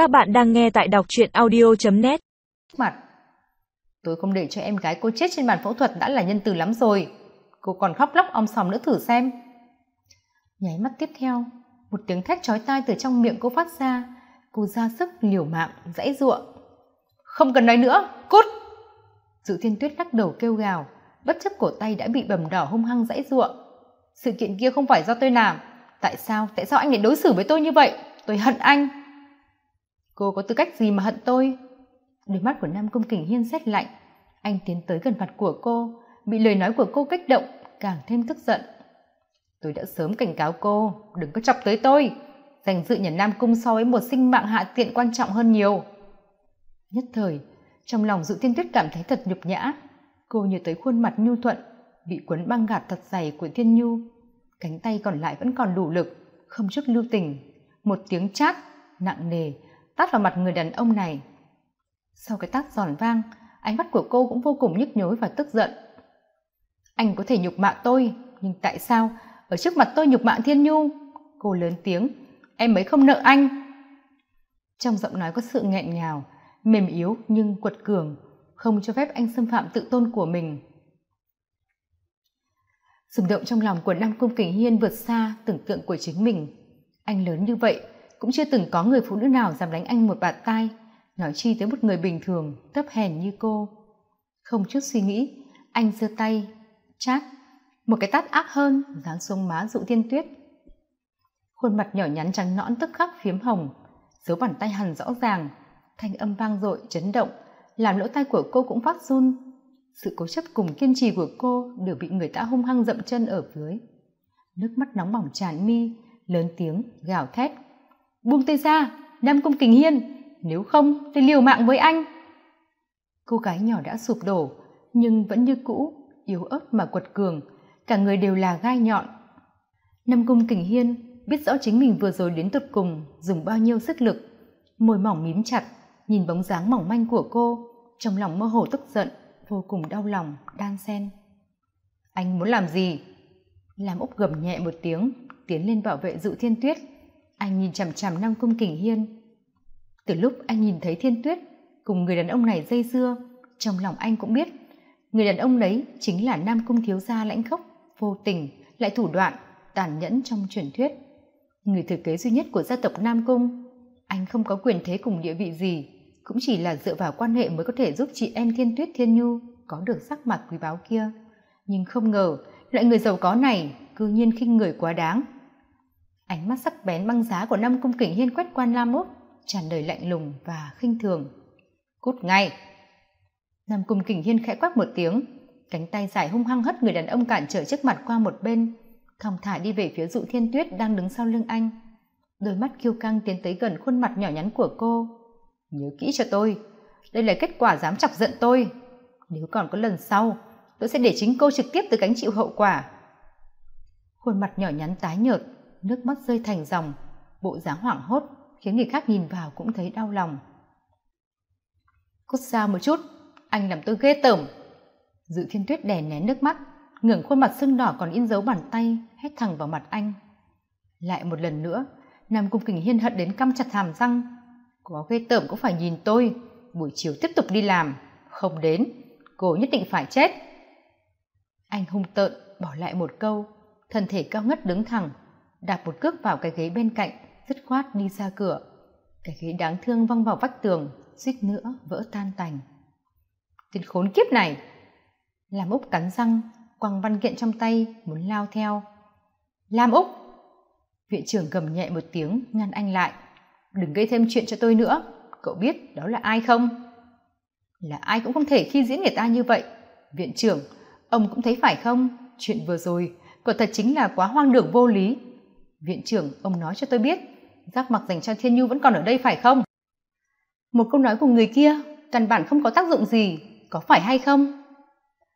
Các bạn đang nghe tại đọc truyện audio.net Mặt Tôi không để cho em gái cô chết trên bàn phẫu thuật đã là nhân từ lắm rồi. Cô còn khóc lóc om sòm nữa thử xem. Nháy mắt tiếp theo, một tiếng thét chói tai từ trong miệng cô phát ra. Cô ra sức liều mạng, dãy ruộng. Không cần nói nữa, cút! Dự thiên tuyết lắc đầu kêu gào, bất chấp cổ tay đã bị bầm đỏ hung hăng dãy ruộng. Sự kiện kia không phải do tôi làm. Tại sao? Tại sao anh lại đối xử với tôi như vậy? Tôi hận anh cô có tư cách gì mà hận tôi? Đôi mắt của nam công kình hiên rét lạnh. Anh tiến tới gần mặt của cô, bị lời nói của cô kích động, càng thêm tức giận. Tôi đã sớm cảnh cáo cô, đừng có chọc tới tôi. Danh dự nhà nam cung so với một sinh mạng hạ tiện quan trọng hơn nhiều. Nhất thời, trong lòng dự thiên tuyết cảm thấy thật nhục nhã. Cô nhớ tới khuôn mặt nhu thuận, bị quấn băng gạt thật dày của thiên nhu. Cánh tay còn lại vẫn còn đủ lực, không chút lưu tình. Một tiếng chát, nặng nề tát vào mặt người đàn ông này. Sau cái tát giòn vang, ánh mắt của cô cũng vô cùng nhức nhối và tức giận. Anh có thể nhục mạ tôi, nhưng tại sao ở trước mặt tôi nhục mạ thiên nhu? Cô lớn tiếng, em ấy không nợ anh. Trong giọng nói có sự nghẹn ngào, mềm yếu nhưng quật cường, không cho phép anh xâm phạm tự tôn của mình. Rung động trong lòng của nam cung kình hiên vượt xa tưởng tượng của chính mình. Anh lớn như vậy cũng chưa từng có người phụ nữ nào dám đánh anh một bạt tai, nói chi tới một người bình thường, thấp hèn như cô. Không chút suy nghĩ, anh giơ tay, chát, một cái tát ác hơn, giáng xuống má dụ thiên tuyết. Khuôn mặt nhỏ nhắn trắng nõn tức khắc phiếm hồng, dấu bàn tay hằn rõ ràng, thanh âm vang dội, chấn động, làm lỗ tai của cô cũng phát run. Sự cố chấp cùng kiên trì của cô đều bị người ta hung hăng dậm chân ở dưới. Nước mắt nóng bỏng tràn mi, lớn tiếng, gào thét buông tay ra, nam công kình hiên. Nếu không tôi liều mạng với anh. Cô gái nhỏ đã sụp đổ, nhưng vẫn như cũ, yếu ớt mà quật cường. Cả người đều là gai nhọn. Nam cung kình hiên biết rõ chính mình vừa rồi đến tột cùng dùng bao nhiêu sức lực. Môi mỏng mím chặt, nhìn bóng dáng mỏng manh của cô, trong lòng mơ hồ tức giận, vô cùng đau lòng, đan xen. Anh muốn làm gì? Làm úc gầm nhẹ một tiếng, tiến lên bảo vệ dụ thiên tuyết anh nhìn chằm chằm nam cung kình hiên. Từ lúc anh nhìn thấy thiên tuyết cùng người đàn ông này dây dưa, trong lòng anh cũng biết người đàn ông đấy chính là nam cung thiếu gia lãnh khốc, vô tình lại thủ đoạn, tàn nhẫn trong truyền thuyết. Người thừa kế duy nhất của gia tộc nam cung, anh không có quyền thế cùng địa vị gì, cũng chỉ là dựa vào quan hệ mới có thể giúp chị em thiên tuyết thiên nhu có được sắc mặt quý báu kia. Nhưng không ngờ, loại người giàu có này cư nhiên khinh người quá đáng ánh mắt sắc bén băng giá của năm cung kình hiên quét quan la mốt, tràn đầy lạnh lùng và khinh thường. Cút ngay! Nam cung kình hiên khẽ quát một tiếng cánh tay dài hung hăng hất người đàn ông cản trở trước mặt qua một bên thong thả đi về phía dụ thiên tuyết đang đứng sau lưng anh. Đôi mắt kiêu căng tiến tới gần khuôn mặt nhỏ nhắn của cô. Nhớ kỹ cho tôi đây là kết quả dám chọc giận tôi. Nếu còn có lần sau tôi sẽ để chính cô trực tiếp từ cánh chịu hậu quả. Khuôn mặt nhỏ nhắn tái nhợt nước mắt rơi thành dòng, bộ dáng hoảng hốt, khiến người khác nhìn vào cũng thấy đau lòng. Cút xa một chút, anh làm tôi ghê tởm. Dự thiên tuyết đè nén nước mắt, ngẩng khuôn mặt sưng đỏ còn in dấu bàn tay, hét thẳng vào mặt anh. Lại một lần nữa, nam cung kình hiên hận đến căm chặt hàm răng. Có ghê tởm cũng phải nhìn tôi, buổi chiều tiếp tục đi làm, không đến, cô nhất định phải chết. Anh hung tợn, bỏ lại một câu, thân thể cao ngất đứng thẳng đạp một cước vào cái ghế bên cạnh, dứt khoát đi ra cửa. Cái ghế đáng thương văng vào vách tường, suýt nữa vỡ tan tành. Tên khốn kiếp này! Làm úc cắn răng, quăng văn kiện trong tay, muốn lao theo. Lam úc! Viện trưởng gầm nhẹ một tiếng, ngăn anh lại. Đừng gây thêm chuyện cho tôi nữa. Cậu biết đó là ai không? Là ai cũng không thể khi diễn người ta như vậy. Viện trưởng, ông cũng thấy phải không? Chuyện vừa rồi quả thật chính là quá hoang đường vô lý viện trưởng, ông nói cho tôi biết, giác mặc dành cho thiên nhu vẫn còn ở đây phải không? Một câu nói của người kia, căn bản không có tác dụng gì, có phải hay không?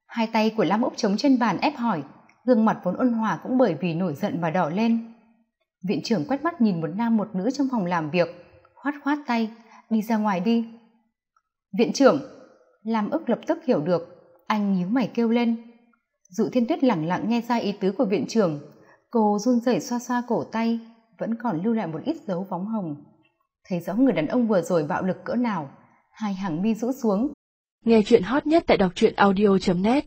Hai tay của lam úc trống trên bàn ép hỏi, gương mặt vốn ôn hòa cũng bởi vì nổi giận mà đỏ lên. Viện trưởng quét mắt nhìn một nam một nữ trong phòng làm việc, khoát khoát tay, đi ra ngoài đi. Viện trưởng, lam ức lập tức hiểu được, anh nhíu mày kêu lên. Dụ thiên tuyết lẳng lặng nghe ra ý tứ của viện trưởng cô run rẩy xoa xoa cổ tay, vẫn còn lưu lại một ít dấu bóng hồng. Thấy rõ người đàn ông vừa rồi bạo lực cỡ nào, hai hàng mi rũ xuống. Nghe chuyện hot nhất tại đọc truyện audio net.